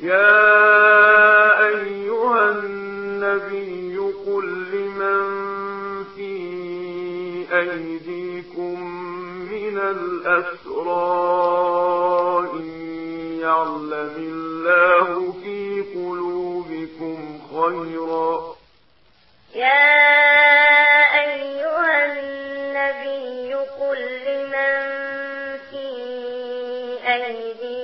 يا أيها النبي قل لمن في أيديكم من الأسرى يعلم الله في قلوبكم خيرا. يا أيها النبي قل لمن في أيديكم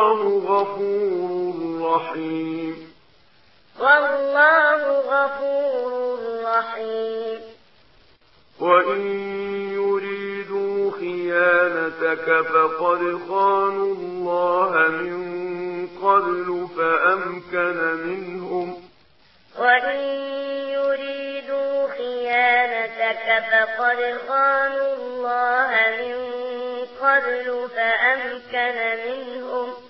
والله غفور رحيم. والله غفور رحيم. وإن يريدوا خيانتك فقد خانوا الله من قبل فأمكن منهم. وإن يريدوا خيانتك فقد خانوا الله من قبل فأمكن منهم.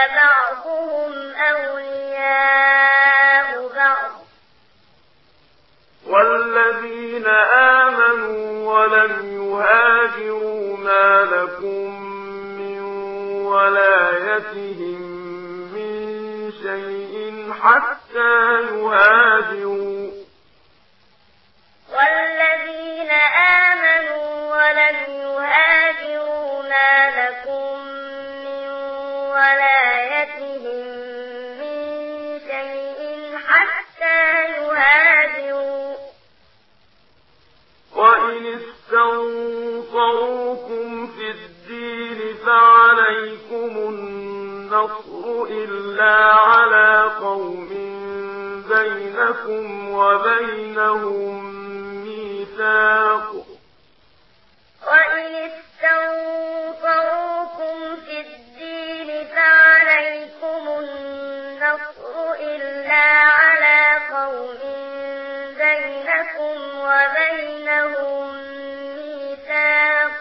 كان بعضهم أولياء بعض. والذين آمنوا ولم يهاجروا ما لكم من ولايتهم من شيء حتى يهاجروا. قوم بينكم وبينهم ميثاق. وإن استنفروكم في الدين فعليكم النصر إلا على قوم بينكم وبينهم ميثاق.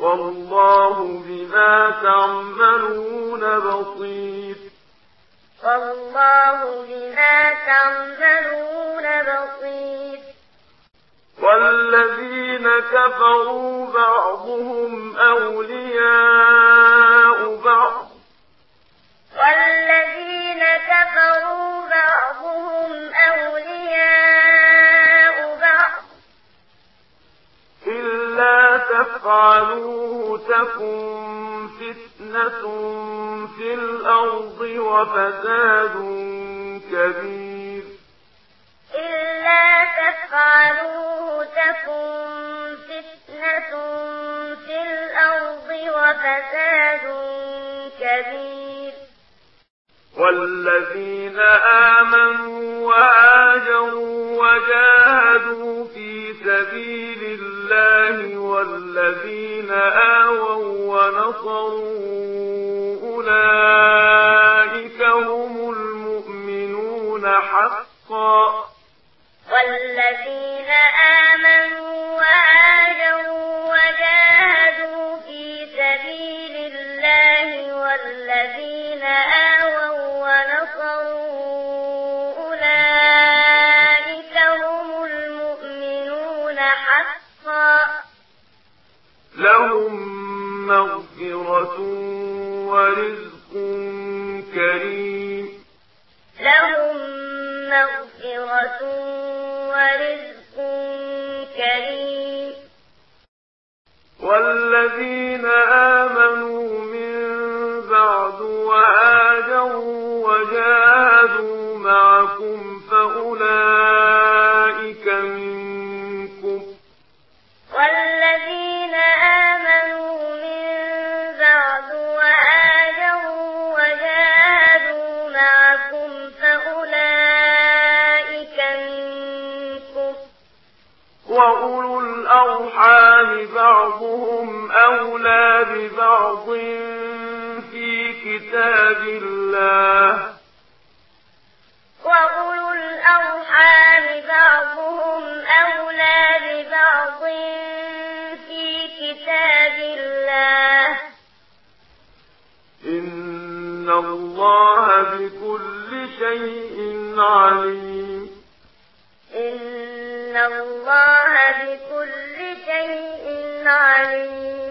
والله بما تعملون بصير. والذين كفروا بعضهم أولياء بعض. تفعلوه تكن فتنة في الأرض وفساد كبير. إلا تفعلوه تكن فتنة في الأرض وفساد كبير. والذين آمنوا وآجروا وجاهدوا والذين آووا ونصروا أولئك هم المؤمنون حقا. لهم مغفرة ورزق كريم. لهم مغفرة ورزق كريم. والذين جاءكم فأولئك منكم والذين آمنوا من بعد وآجروا وجاهدوا معكم فأولئك منكم وأولو الأرحام بعضهم أولى ببعض في كتاب الله الله بكل شيء عليم. إن الله بكل شيء عليم.